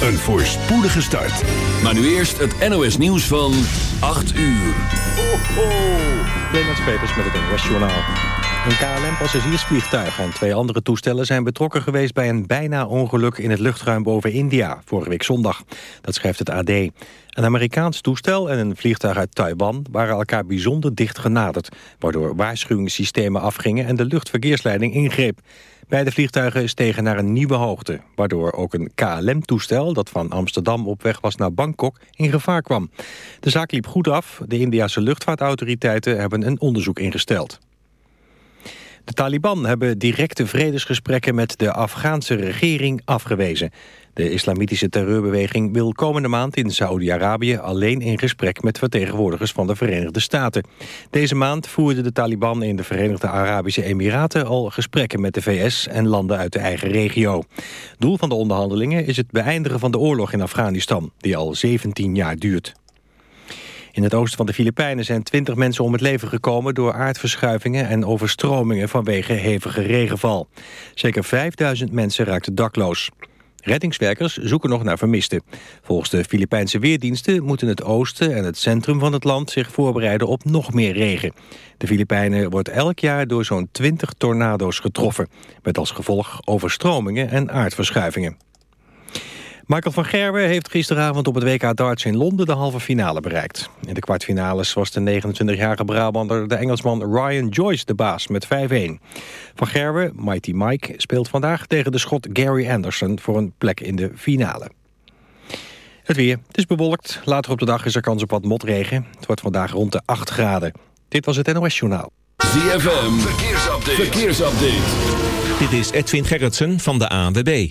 een voorspoedige start. Maar nu eerst het NOS nieuws van 8 uur. Ho, ho. Peters met het NOS Journaal. Een KLM-passagiersvliegtuig en twee andere toestellen zijn betrokken geweest bij een bijna ongeluk in het luchtruim boven India, vorige week zondag. Dat schrijft het AD. Een Amerikaans toestel en een vliegtuig uit Taiwan waren elkaar bijzonder dicht genaderd, waardoor waarschuwingssystemen afgingen en de luchtverkeersleiding ingreep. Beide vliegtuigen stegen naar een nieuwe hoogte... waardoor ook een KLM-toestel dat van Amsterdam op weg was naar Bangkok in gevaar kwam. De zaak liep goed af. De Indiase luchtvaartautoriteiten hebben een onderzoek ingesteld. De Taliban hebben directe vredesgesprekken met de Afghaanse regering afgewezen. De islamitische terreurbeweging wil komende maand in Saoedi-Arabië alleen in gesprek met vertegenwoordigers van de Verenigde Staten. Deze maand voerden de Taliban in de Verenigde Arabische Emiraten al gesprekken met de VS en landen uit de eigen regio. Doel van de onderhandelingen is het beëindigen van de oorlog in Afghanistan, die al 17 jaar duurt. In het oosten van de Filipijnen zijn 20 mensen om het leven gekomen... door aardverschuivingen en overstromingen vanwege hevige regenval. Zeker 5000 mensen raakten dakloos. Reddingswerkers zoeken nog naar vermisten. Volgens de Filipijnse weerdiensten moeten het oosten en het centrum van het land zich voorbereiden op nog meer regen. De Filipijnen wordt elk jaar door zo'n 20 tornado's getroffen, met als gevolg overstromingen en aardverschuivingen. Michael van Gerwen heeft gisteravond op het WK darts in Londen de halve finale bereikt. In de kwartfinales was de 29-jarige Brabander de Engelsman Ryan Joyce de baas met 5-1. Van Gerwen, Mighty Mike, speelt vandaag tegen de schot Gary Anderson voor een plek in de finale. Het weer. Het is bewolkt. Later op de dag is er kans op wat motregen. Het wordt vandaag rond de 8 graden. Dit was het NOS Journaal. ZFM, verkeersupdate. verkeersupdate. Dit is Edwin Gerritsen van de ANWB.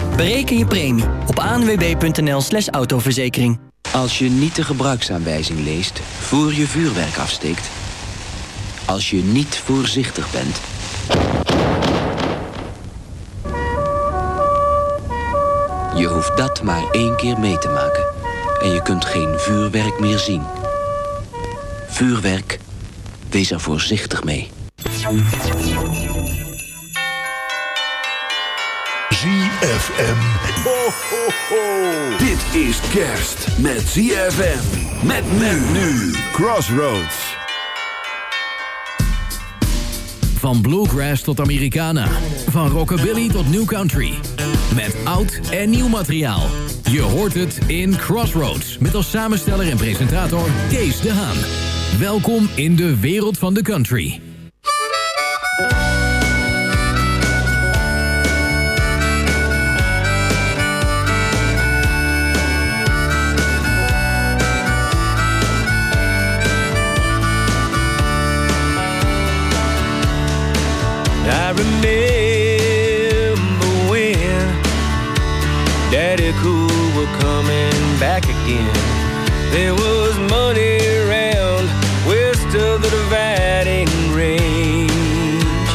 Bereken je premie op anwb.nl slash autoverzekering. Als je niet de gebruiksaanwijzing leest voor je vuurwerk afsteekt. Als je niet voorzichtig bent. Je hoeft dat maar één keer mee te maken. En je kunt geen vuurwerk meer zien. Vuurwerk, wees er voorzichtig mee. ZFM. Ho, ho, ho. Dit is kerst met ZFM. Met men nu. Crossroads. Van bluegrass tot Americana. Van rockabilly tot new country. Met oud en nieuw materiaal. Je hoort het in Crossroads. Met als samensteller en presentator Kees de Haan. Welkom in de wereld van de country. Remember when Daddy Cool were coming back again. There was money around west of the dividing range.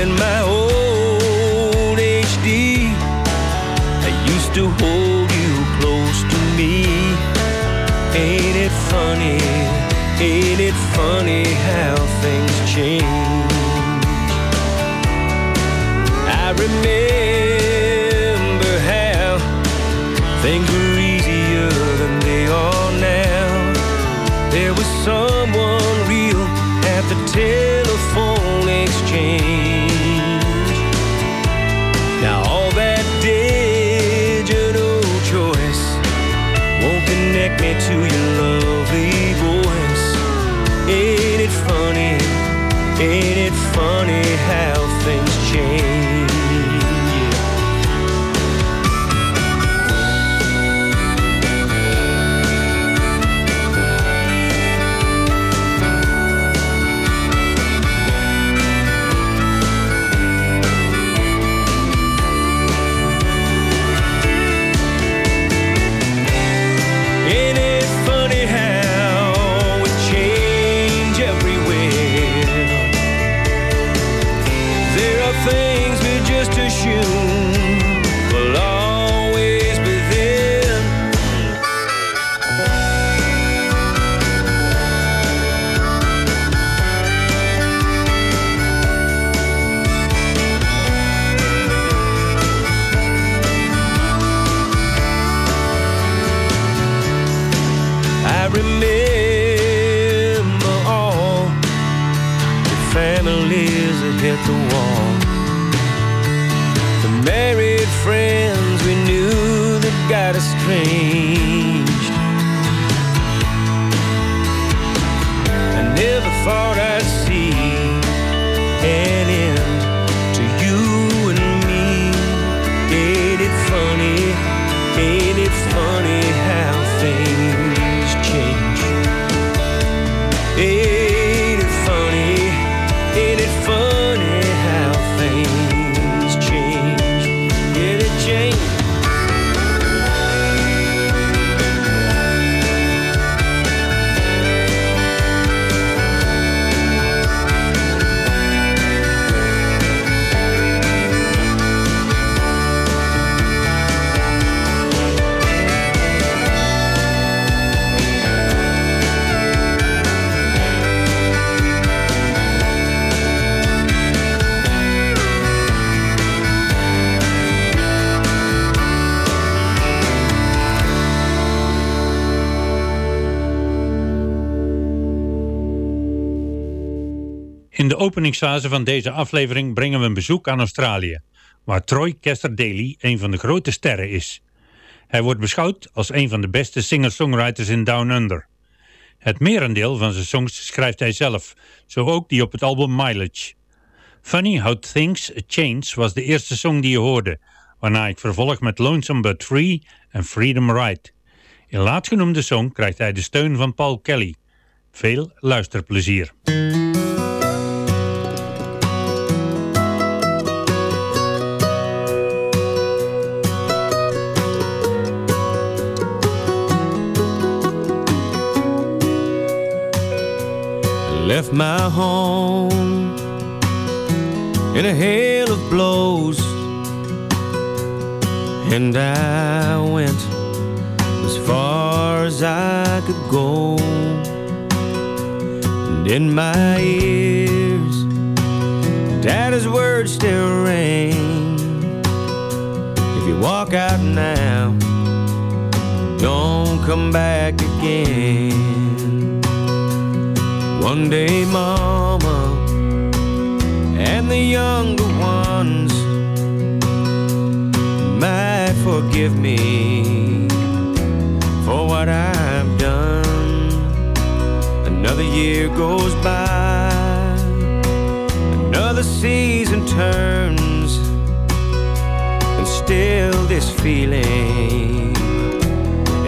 In my old HD, I used to hold you close to me. Ain't it funny? Ain't it funny how things change? Remember how things were easier than they are now. There was someone real at the telephone exchange. Now all that digital choice won't connect me to your openingsfase van deze aflevering brengen we een bezoek aan Australië, waar Troy Daly een van de grote sterren is. Hij wordt beschouwd als een van de beste singer-songwriters in Down Under. Het merendeel van zijn songs schrijft hij zelf, zo ook die op het album Mileage. Funny How Things Change was de eerste song die je hoorde, waarna ik vervolg met Lonesome But Free en Freedom Ride. In laatstgenoemde song krijgt hij de steun van Paul Kelly. Veel luisterplezier. My home in a hail of blows, and I went as far as I could go. And in my ears, Daddy's words still ring. If you walk out now, don't come back again. One day, Mama and the younger ones might forgive me for what I've done. Another year goes by, another season turns, and still this feeling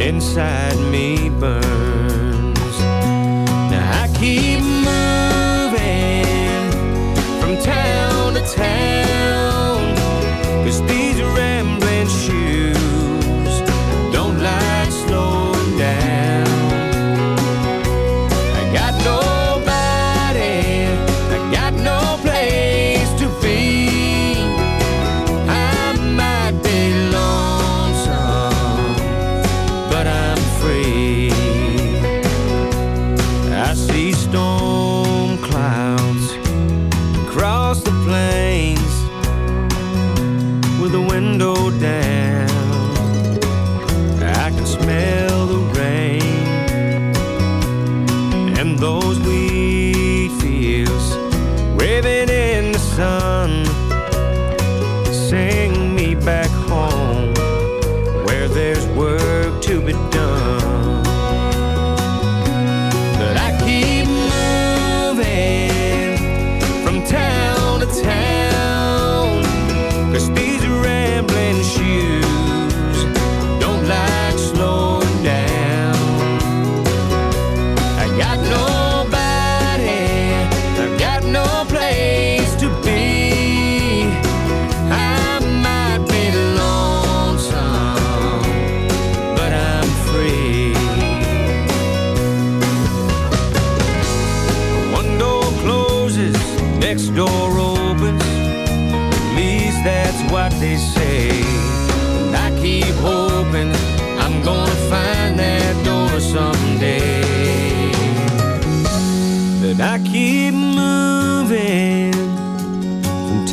inside me burns. pretend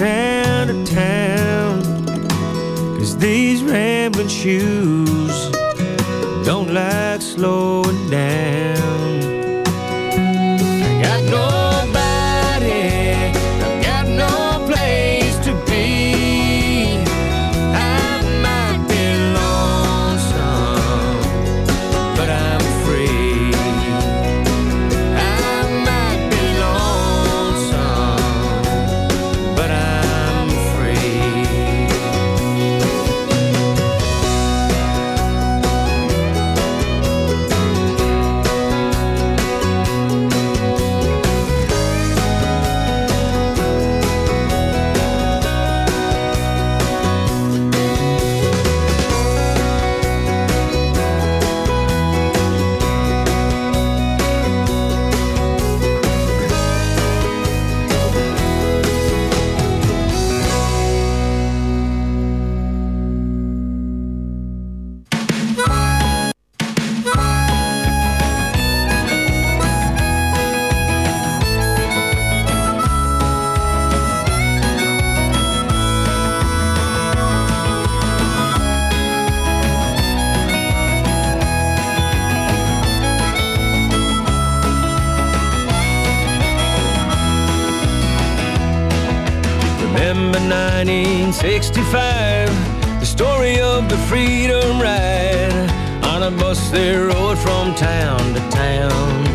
town to town. Cause these rambling shoes don't like slowing down. 1965, the story of the freedom ride. On a bus they rode from town to town.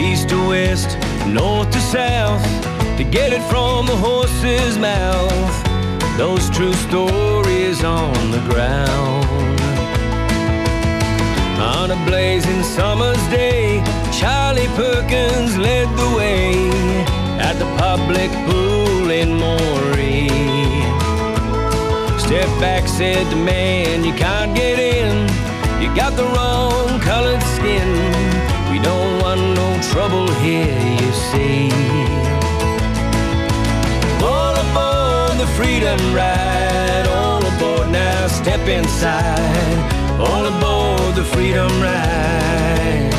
East to west, north to south, to get it from the horse's mouth. Those true stories on the ground. On a blazing summer's day, Charlie Perkins led the way at the public pool in Moree. Step back, said the man, you can't get in. You got the wrong colored skin. We don't want no trouble here, you see. All aboard the freedom ride, all aboard now, step inside. All aboard the freedom ride.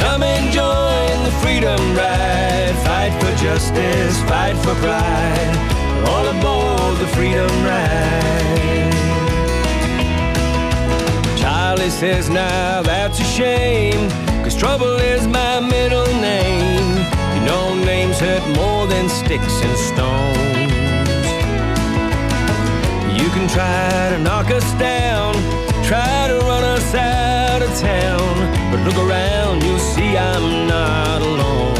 Come and join the freedom ride. Fight for justice, fight for pride. All aboard the freedom ride. Charlie says, now that's a shame. Cause trouble is my middle name. You know, names hurt more than sticks and stones. You can try to knock us down, try to run us out of town. But look around, you'll see I'm not alone.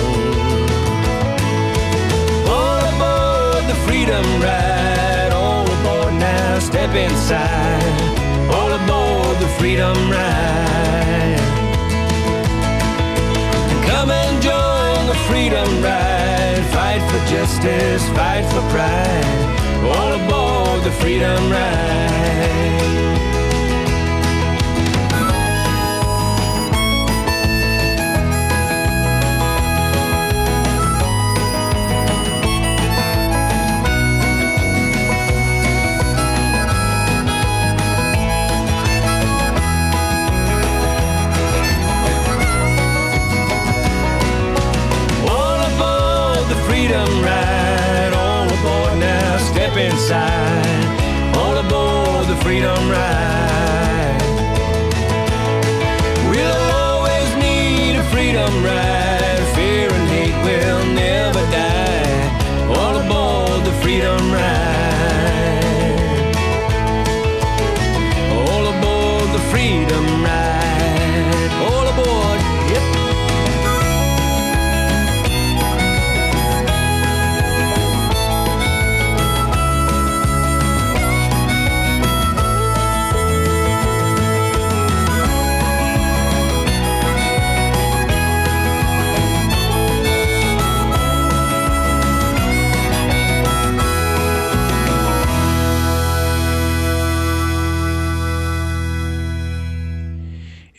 Freedom ride, all aboard now, step inside. All aboard the freedom ride. Come and join the freedom ride. Fight for justice, fight for pride. All aboard the freedom ride. Deep inside. All aboard the freedom ride. We'll always need a freedom ride. Fear and hate will never die. All aboard the freedom ride.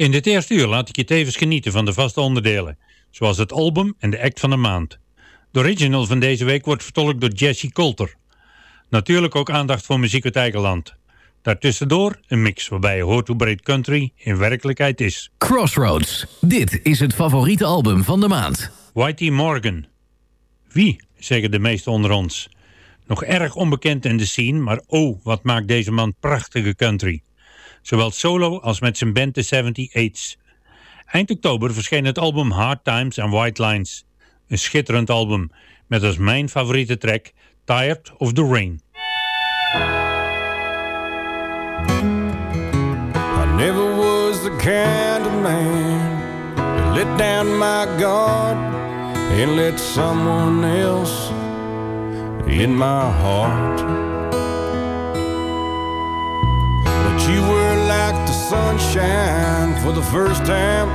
In dit eerste uur laat ik je tevens genieten van de vaste onderdelen, zoals het album en de act van de maand. De original van deze week wordt vertolkt door Jesse Coulter. Natuurlijk ook aandacht voor muziek uit eigen land. Daartussendoor een mix waarbij je hoort hoe breed country in werkelijkheid is. Crossroads. Dit is het favoriete album van de maand. Whitey Morgan. Wie, zeggen de meesten onder ons. Nog erg onbekend in de scene, maar oh, wat maakt deze man prachtige country. Zowel solo als met zijn band The 78's. Eind oktober verscheen het album Hard Times and White Lines. Een schitterend album, met als mijn favoriete track Tired of the Rain. I never was the kind of man to let down my guard and let someone else in my heart. But you like the sunshine for the first time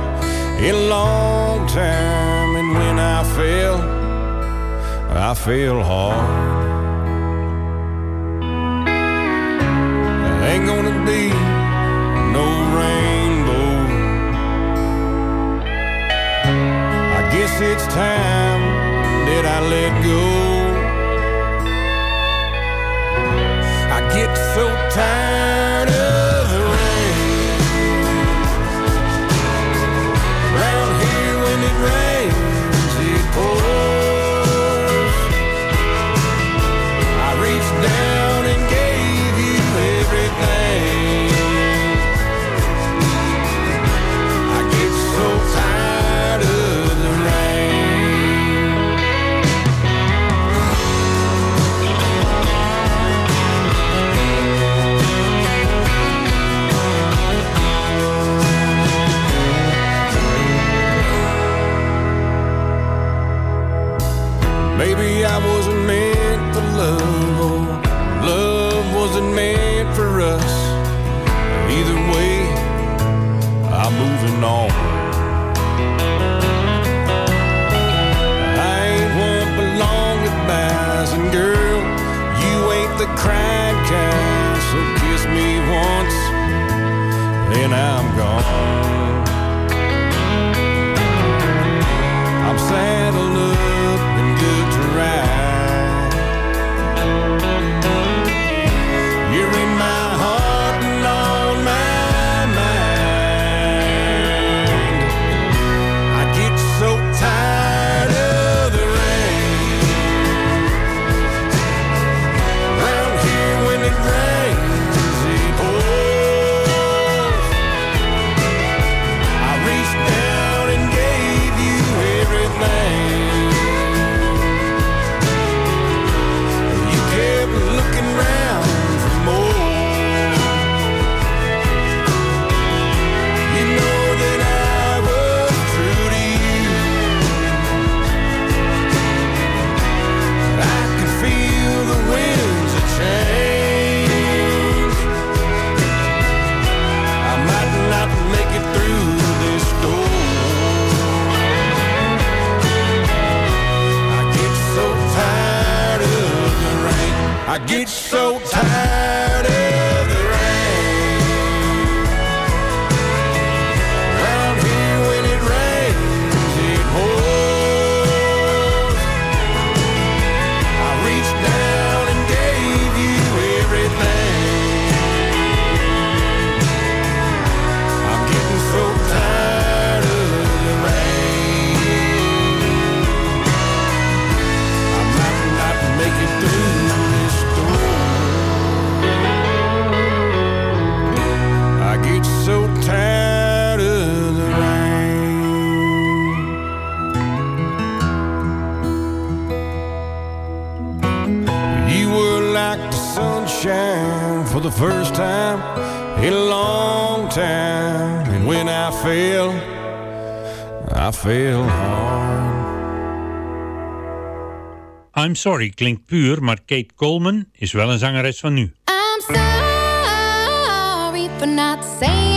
in a long time, and when I fell, I fell hard. Ain't gonna be no rainbow. I guess it's time that I let go. I get so tired On. I ain't one for long goodbyes, and girl, you ain't the crying kind. So kiss me once, then I'm gone. I'm saddled get so veel harm. I'm Sorry klinkt puur, maar Kate Coleman is wel een zangeres van nu. I'm sorry for not saying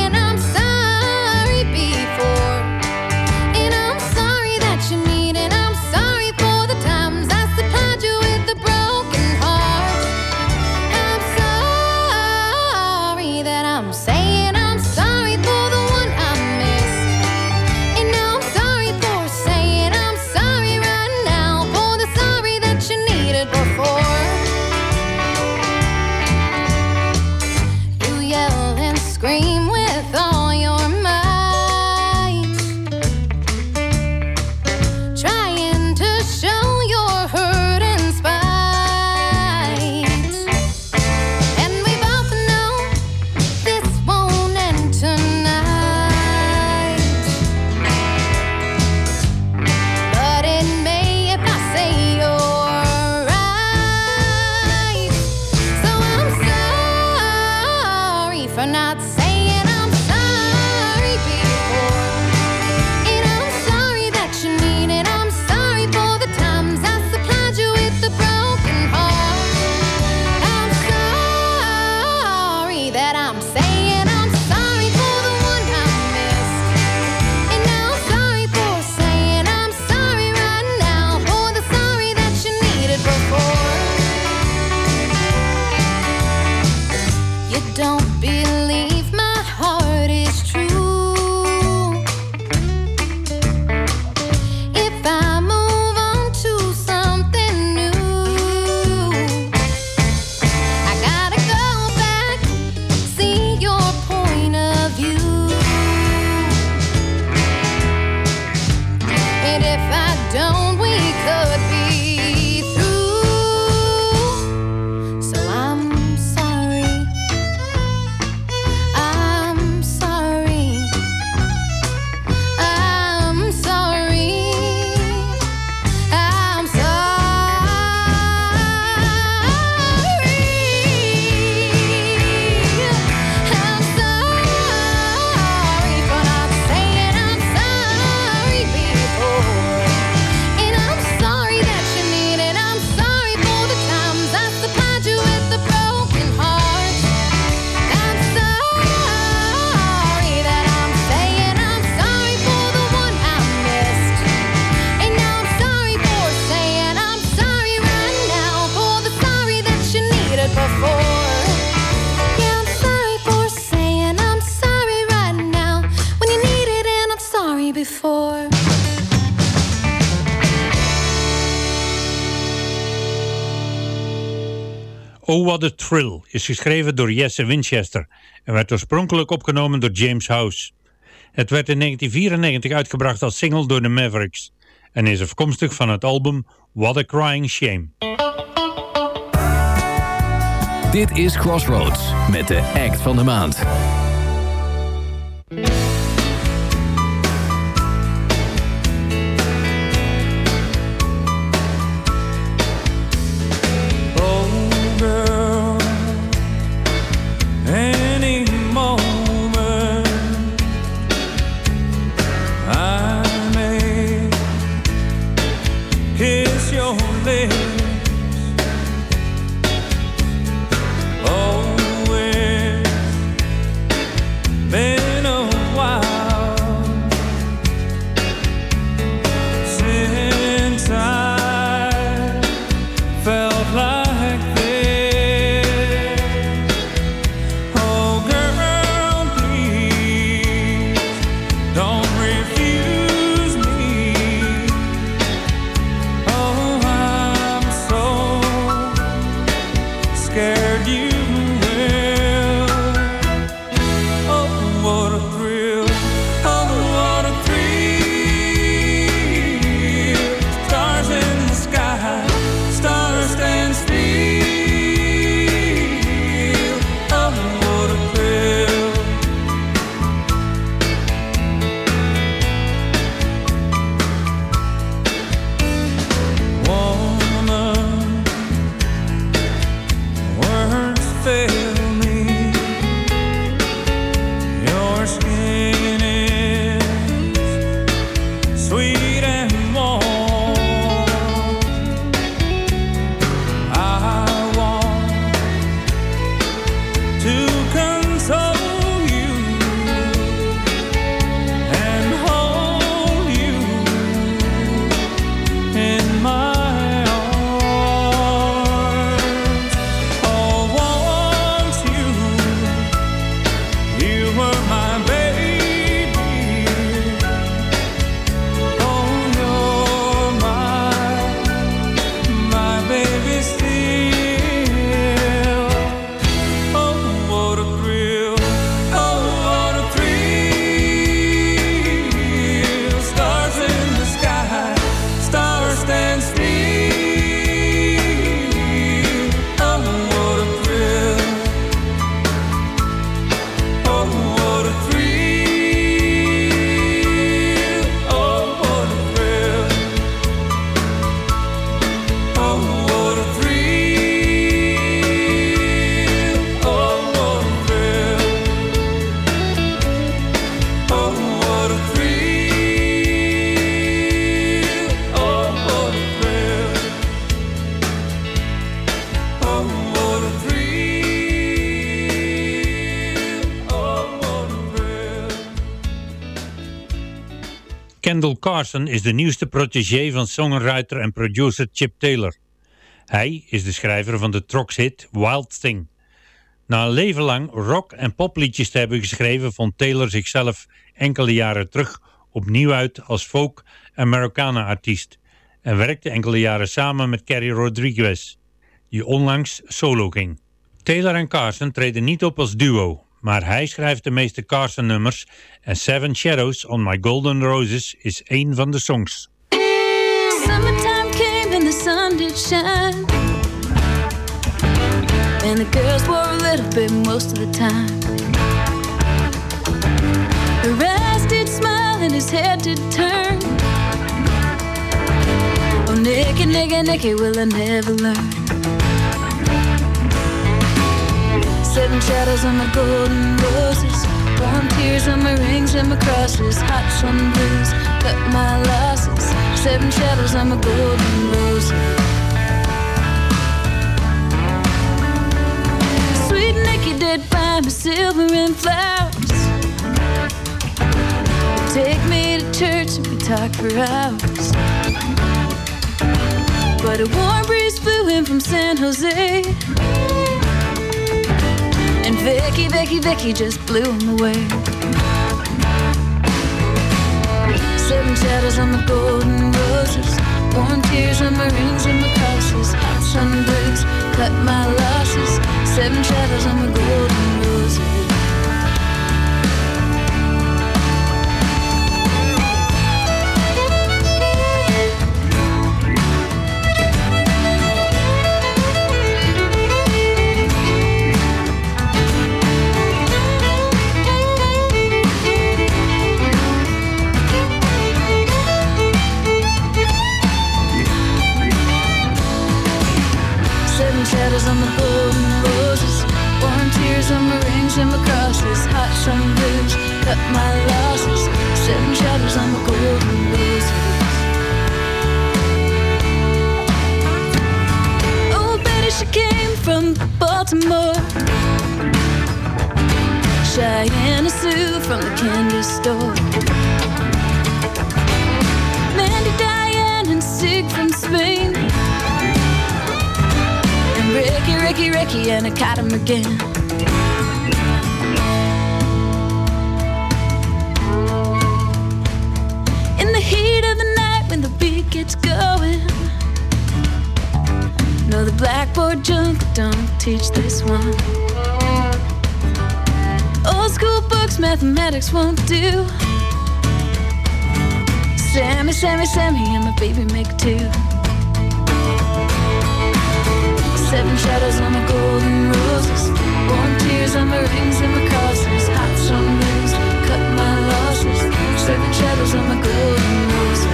Thrill is geschreven door Jesse Winchester en werd oorspronkelijk opgenomen door James House. Het werd in 1994 uitgebracht als single door de Mavericks en is afkomstig van het album What a Crying Shame. Dit is Crossroads met de act van de maand. Carson is de nieuwste protégé van songwriter en producer Chip Taylor. Hij is de schrijver van de Trox-hit Wild Thing. Na een leven lang rock- en popliedjes te hebben geschreven... vond Taylor zichzelf enkele jaren terug opnieuw uit als folk- Americana-artiest... en werkte enkele jaren samen met Carrie Rodriguez, die onlangs solo ging. Taylor en Carson treden niet op als duo, maar hij schrijft de meeste Carson-nummers... en Seven Shadows on My Golden Roses is één van de songs. Summertime came and the sun did shine. And the girls wore a little bit most of the time. Her eyes did smile and his head did turn. Oh, Nicky, Nicky, Nicky, will I never learn? Seven shadows on my golden roses. Warm tears on my rings and my crosses. Hot sun breeze, cut my losses. Seven shadows on my golden roses. Sweet Nicky did buy me silver and flowers. Take me to church and we talk for hours. But a warm breeze blew in from San Jose. Vicky, Vicky, Vicky just blew him away. Seven shadows on the golden roses. Warm tears on my rings and my crosses. Hot sun breaks, cut my losses. Seven shadows on the golden Ricky, and I caught him again. In the heat of the night when the beat gets going. No, the blackboard junk don't teach this one. Old school books, mathematics won't do. Sammy, Sammy, Sammy, and my baby make two. Seven shadows on my golden roses. Warm tears on my rings and my crosses. Hot sun breeze, cut my losses. Seven shadows on my golden roses.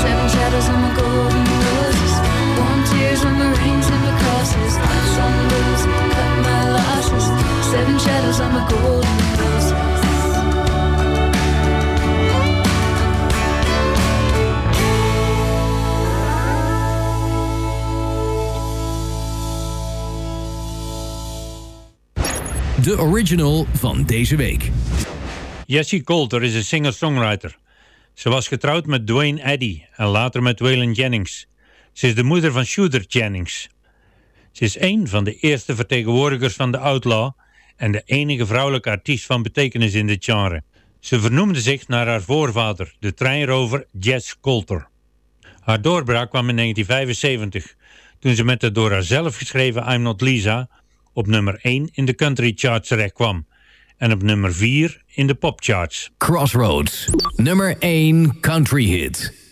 Seven shadows on my golden roses. Warm tears on my rings and my crosses. Hot sun breeze, cut my losses. Seven shadows on my golden roses. De original van deze week. Jessie Coulter is een singer-songwriter. Ze was getrouwd met Dwayne Eddy en later met Waylon Jennings. Ze is de moeder van Shooter Jennings. Ze is een van de eerste vertegenwoordigers van de outlaw en de enige vrouwelijke artiest van betekenis in dit genre. Ze vernoemde zich naar haar voorvader, de treinrover Jess Coulter. Haar doorbraak kwam in 1975, toen ze met de door haarzelf geschreven I'm Not Lisa op nummer 1 in de country charts terecht kwam en op nummer 4 in de popcharts. Crossroads, nummer 1 country hit.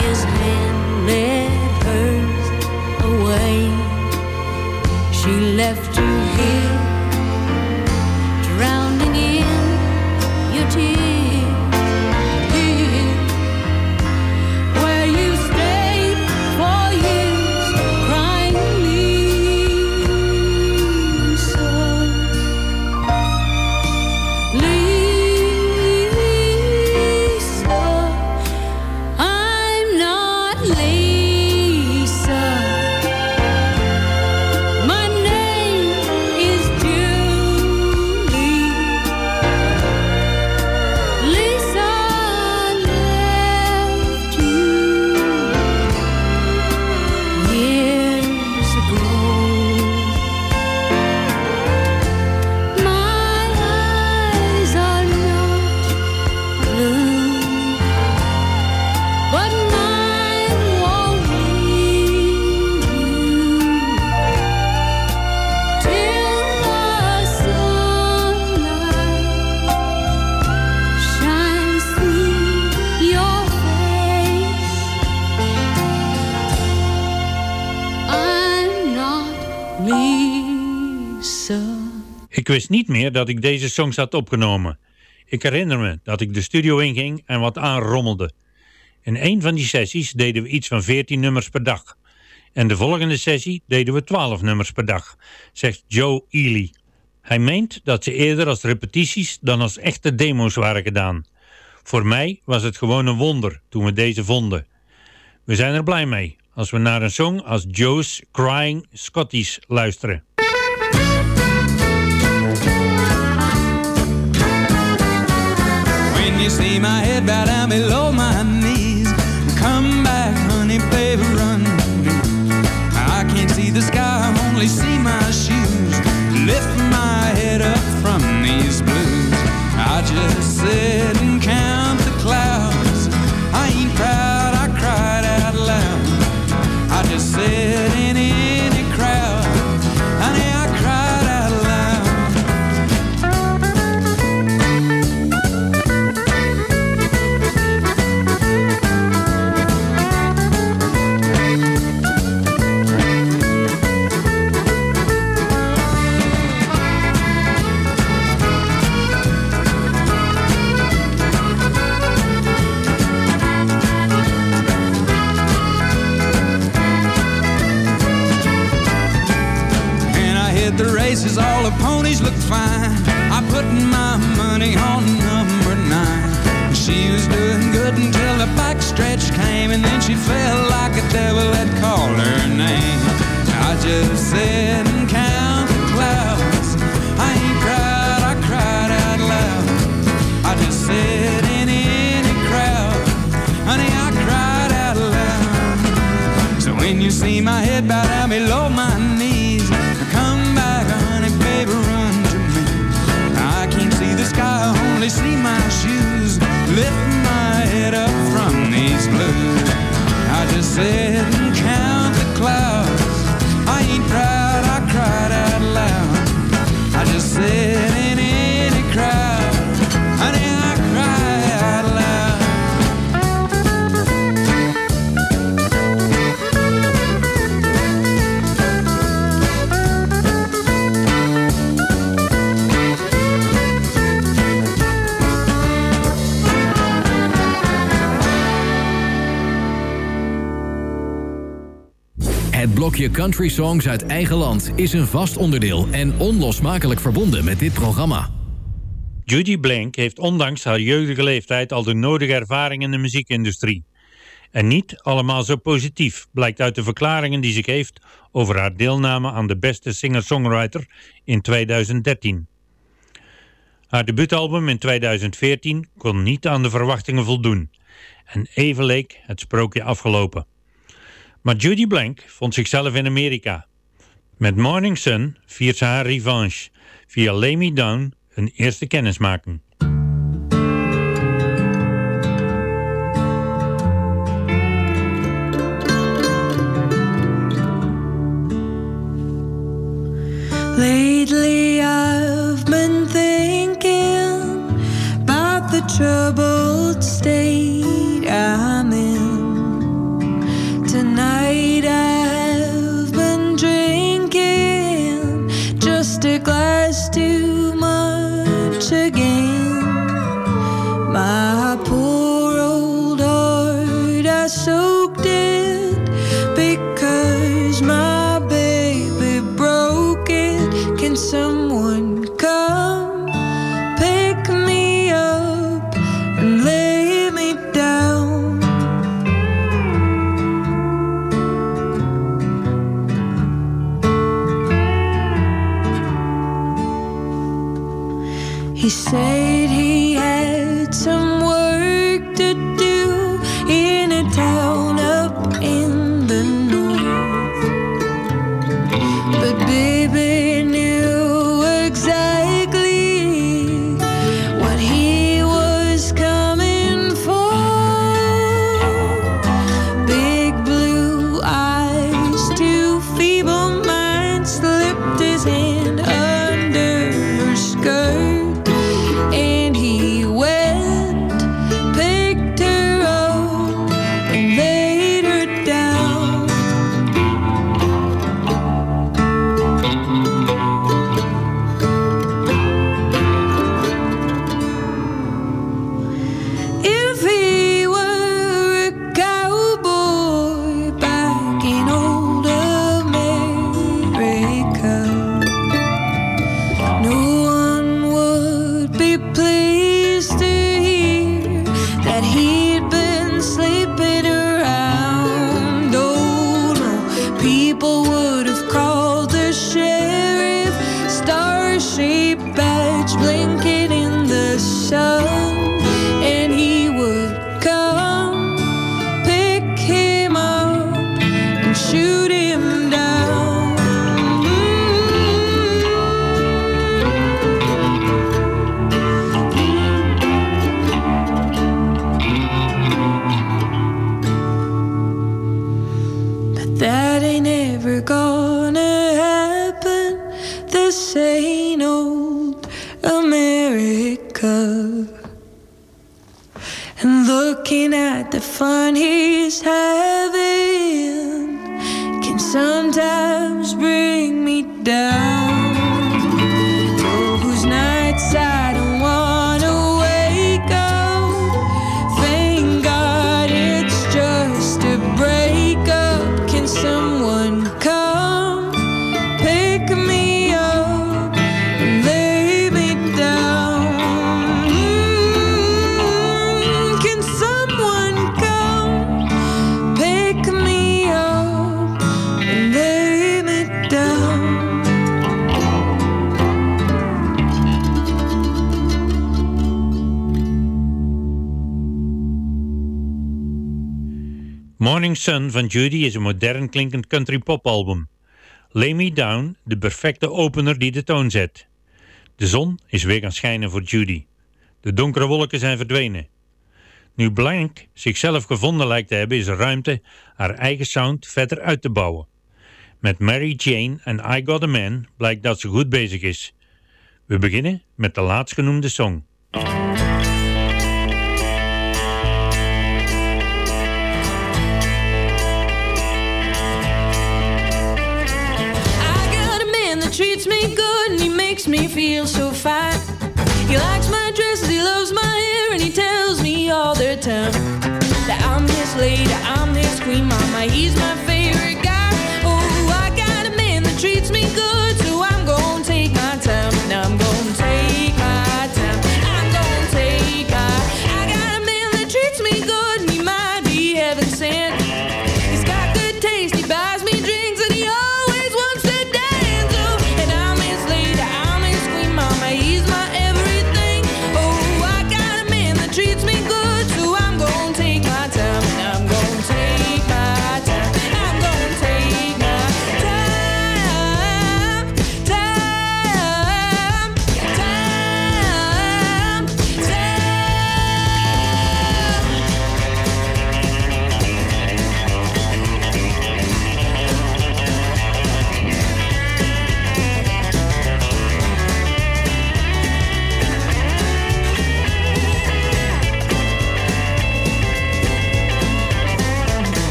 His hand led hers away. She left wist niet meer dat ik deze songs had opgenomen. Ik herinner me dat ik de studio inging en wat aanrommelde. In een van die sessies deden we iets van 14 nummers per dag. En de volgende sessie deden we 12 nummers per dag, zegt Joe Ely. Hij meent dat ze eerder als repetities dan als echte demo's waren gedaan. Voor mij was het gewoon een wonder toen we deze vonden. We zijn er blij mee als we naar een song als Joe's Crying Scotties luisteren. See my head bow down below my knees, come back, honey, baby, run. I can't see the sky, I only see my shoes. Lift my head up from these blues. I just sit Blokje Country Songs uit eigen land is een vast onderdeel en onlosmakelijk verbonden met dit programma. Judy Blank heeft ondanks haar jeugdige leeftijd al de nodige ervaring in de muziekindustrie. En niet allemaal zo positief, blijkt uit de verklaringen die ze geeft over haar deelname aan de beste singer-songwriter in 2013. Haar debuutalbum in 2014 kon niet aan de verwachtingen voldoen. En even leek het sprookje afgelopen. Maar Judy Blank vond zichzelf in Amerika. Met Morning Sun viert ze haar revanche via Lay Me Down een eerste kennismaking. Lately, I've been thinking about the troubled state He said he had some work to do in a town looking at the fun he's having can sometimes bring me down. Morning Sun van Judy is een modern klinkend country pop album. Lay Me Down, de perfecte opener die de toon zet. De zon is weer gaan schijnen voor Judy. De donkere wolken zijn verdwenen. Nu Blank zichzelf gevonden lijkt te hebben, is er ruimte haar eigen sound verder uit te bouwen. Met Mary Jane en I Got a Man blijkt dat ze goed bezig is. We beginnen met de laatstgenoemde song. Makes me feel so fine. He likes my dresses, he loves my hair, and he tells me all the time that I'm his lady, I'm his queen, mama. He's my favorite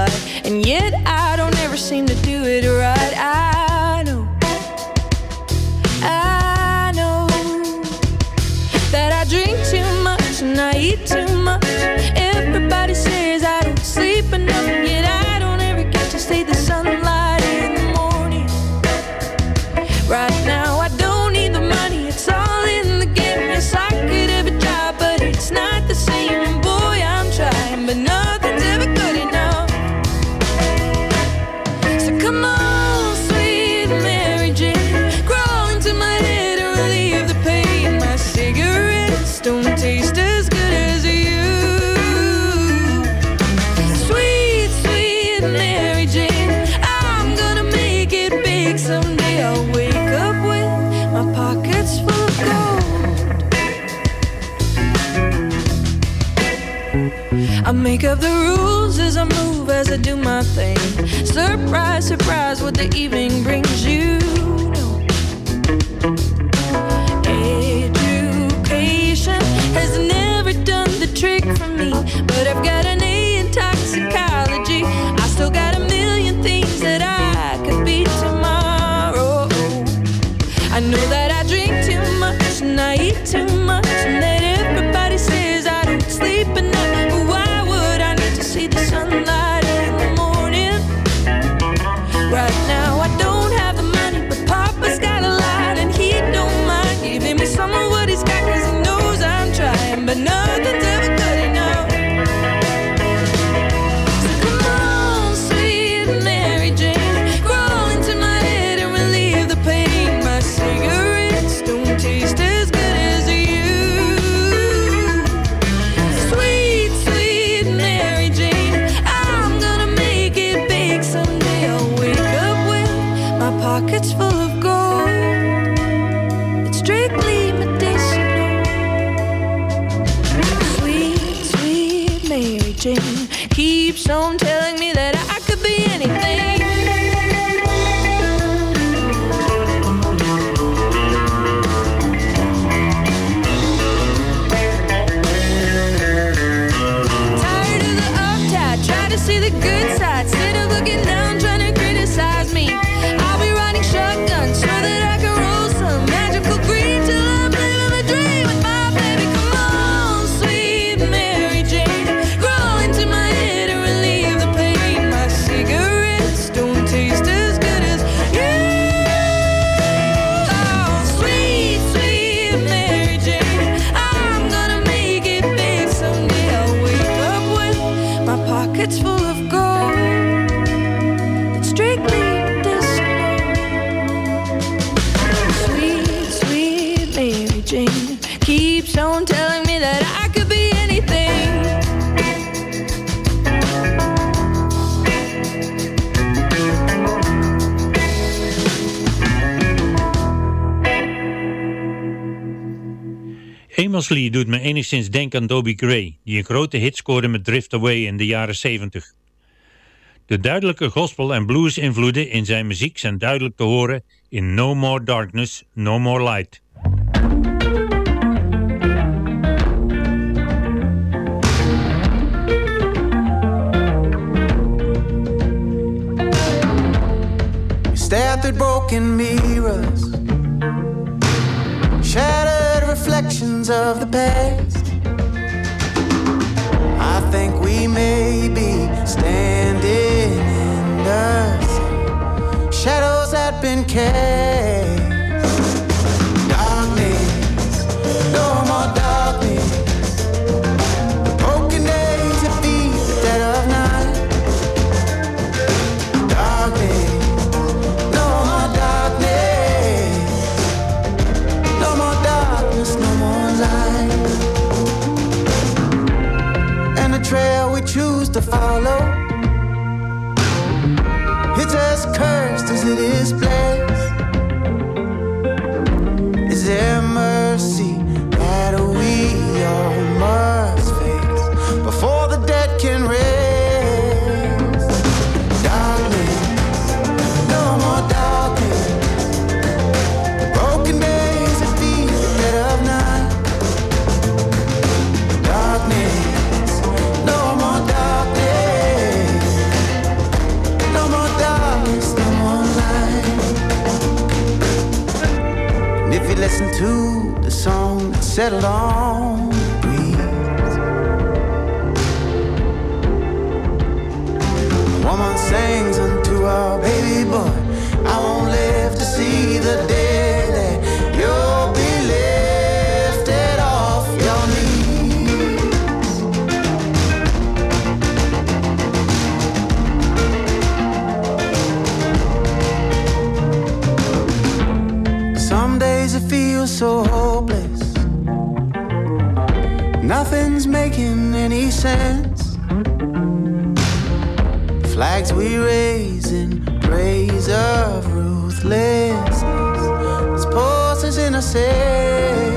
lot. And yet I don't ever seem to do it right. I know, I know that I drink too much and I eat of the rules as I move, as I do my thing. Surprise, surprise, what the evening brings. Doet me enigszins denken aan Dobie Gray, die een grote hit scoorde met Drift Away in de jaren 70. De duidelijke gospel- en blues-invloeden in zijn muziek zijn duidelijk te horen in No More Darkness, No More Light. Broken mirrors, reflections of the past. I think we may be standing in the shadows that been cast. this place. Listen to the song that settled on hopeless. Nothing's making any sense. Flags we raise in praise of ruthlessness. This poses innocence. Darkness,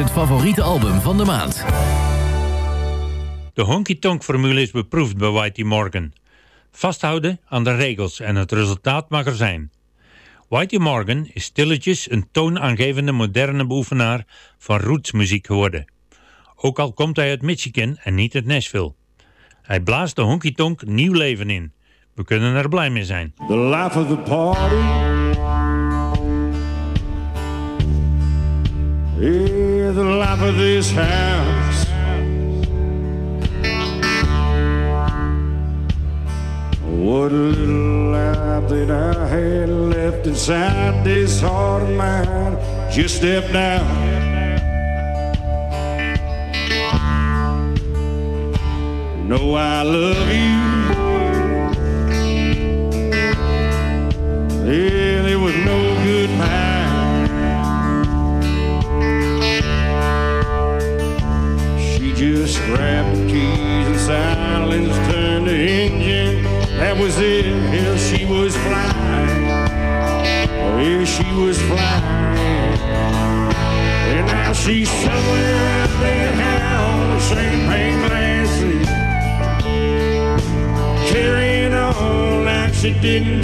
het favoriete album van de maand. De honky-tonk-formule is beproefd bij Whitey Morgan. Vasthouden aan de regels en het resultaat mag er zijn. Whitey Morgan is stilletjes een toonaangevende moderne beoefenaar van rootsmuziek geworden. Ook al komt hij uit Michigan en niet uit Nashville. Hij blaast de honky-tonk nieuw leven in. We kunnen er blij mee zijn. The life of the party. The life of this house. What a little life that I had left inside this heart of mine. Just step down. Know I love you. Didn't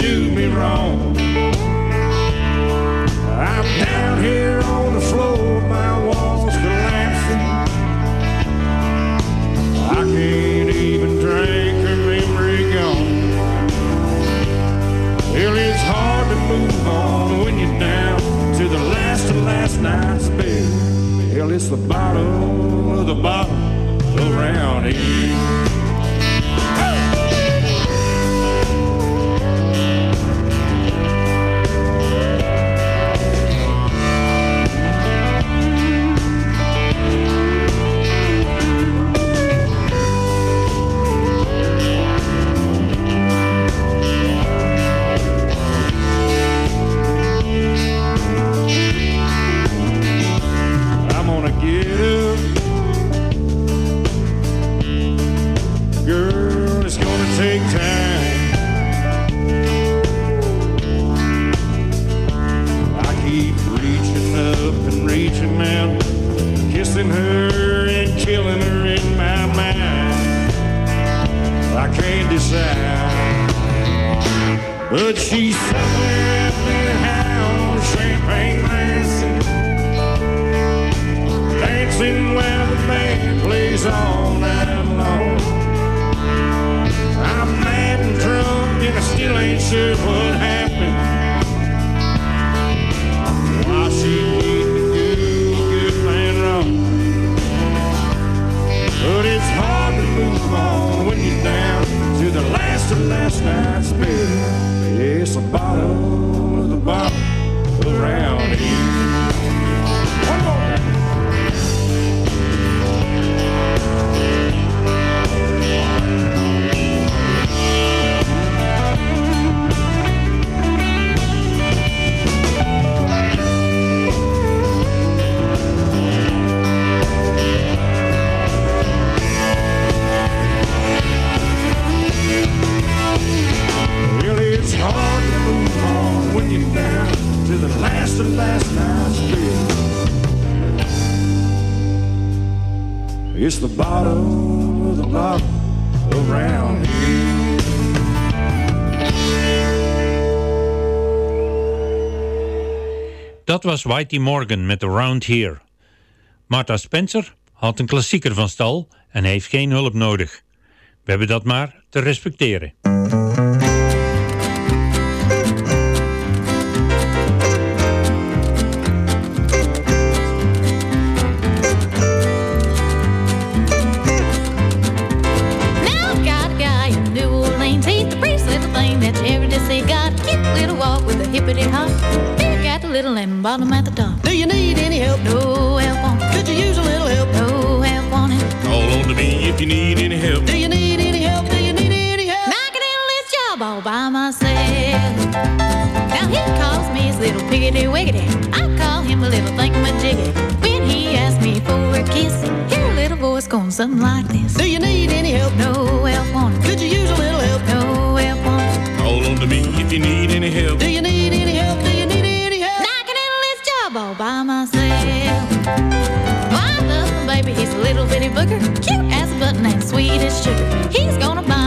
song. Was Whitey Morgan met Around Here. Martha Spencer had een klassieker van stal en heeft geen hulp nodig. We hebben dat maar te respecteren. Bottom at the top. Do you need any help? No help on it. Could you use a little help? No help on it. Call on to me if you need any help. Do you need any help? Do you need any help? I can handle this job all by myself. Now he calls me his little piggity wiggity. I call him a little thingamajiggy. When he asks me for a kiss, hear a little voice going something like this. Do you need any help? No help on it. Could you use a little help? No help on it. Call on to me if you need any help. Do you need booger, cute as a button and sweet as sugar. He's gonna buy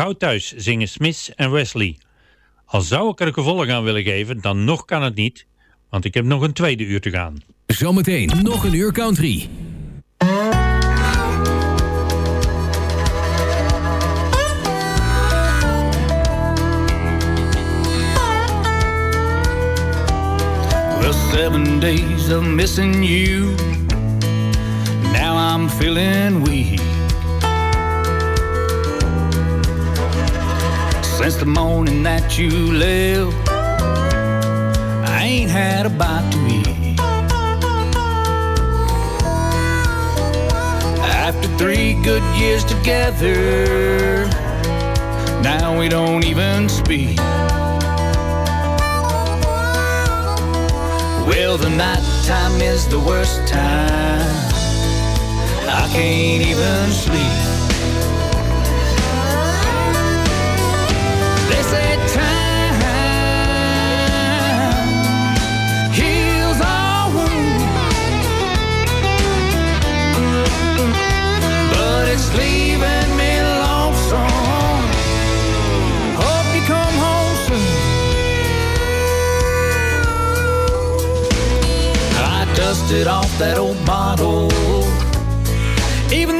gauw thuis, zingen Smith en Wesley. Al zou ik er een gevolg aan willen geven, dan nog kan het niet, want ik heb nog een tweede uur te gaan. Zometeen nog een uur country. Seven days of missing you. Now I'm feeling weak. Since the morning that you left, I ain't had a bite to eat. After three good years together, now we don't even speak. Well, the night time is the worst time. I can't even sleep. dusted off that old bottle. Even